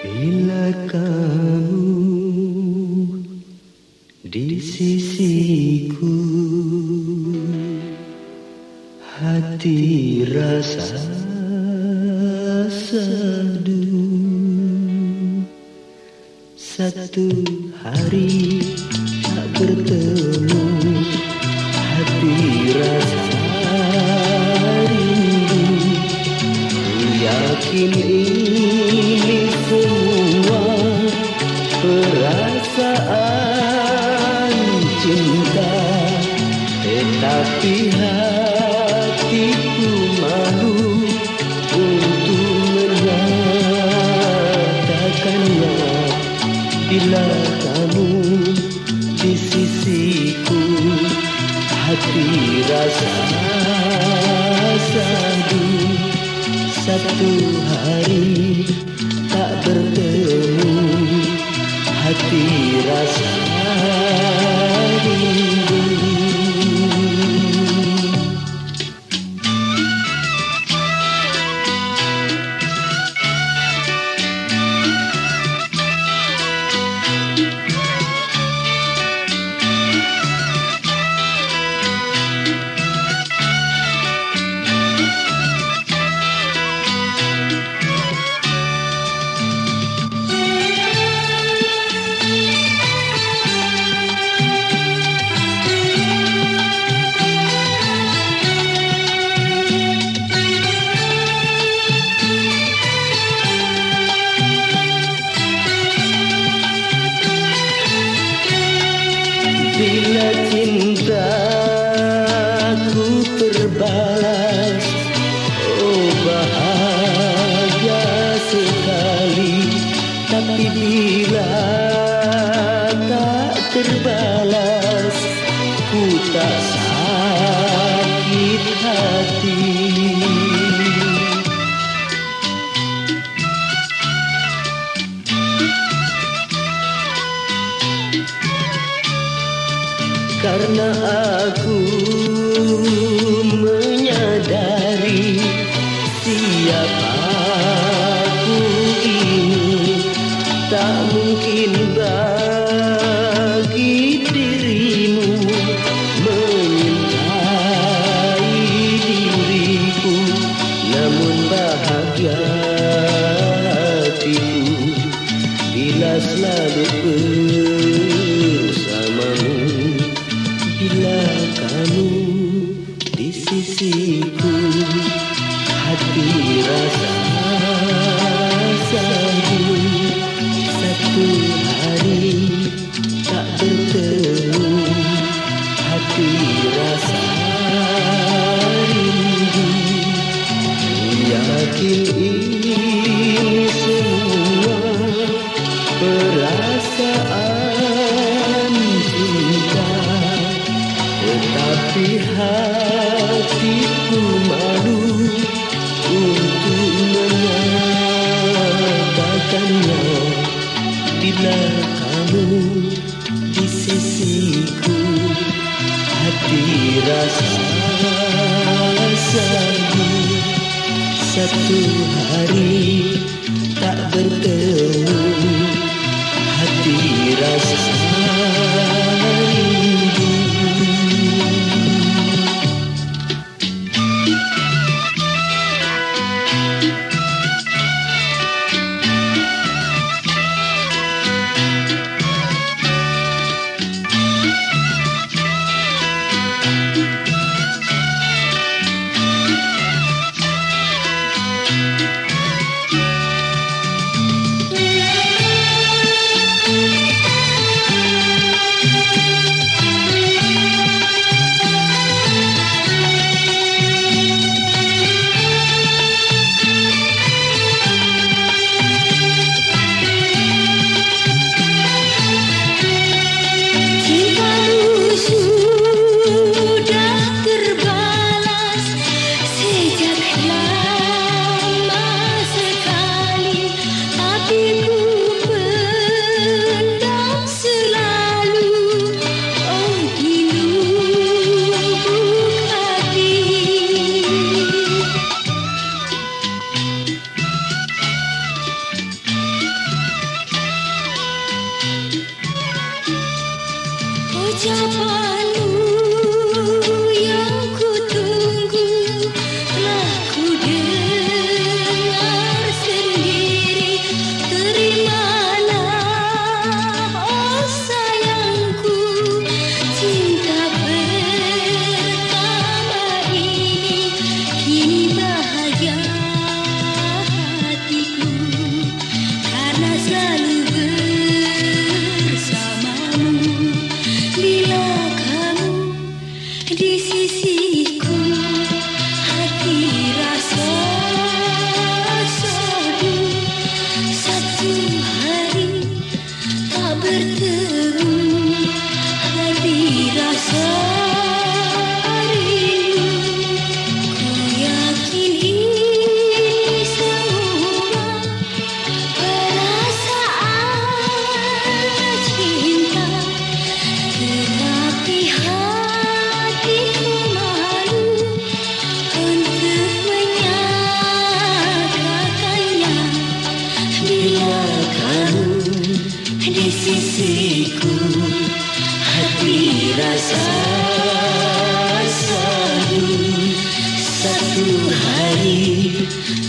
Bila kamu di sisiku Hati rasa sadu Satu hari tak bertemu Tetapi hatiku malu Untuk menyatakannya. Bila kamu di sisiku Hati rasa sadu. Satu hari tak bertemu Hati rasa terbalas Oh bahagia sekali. Tapi bila tak terbalas Ku tak sakit hati. Karena aku selalu bersamamu. Bila kamu di sisiku hati rasa sadu satu hari tak bertemu hati rasa rindu. Yakin sadu satu hari tak bertemu. Hati rasa sisiku hari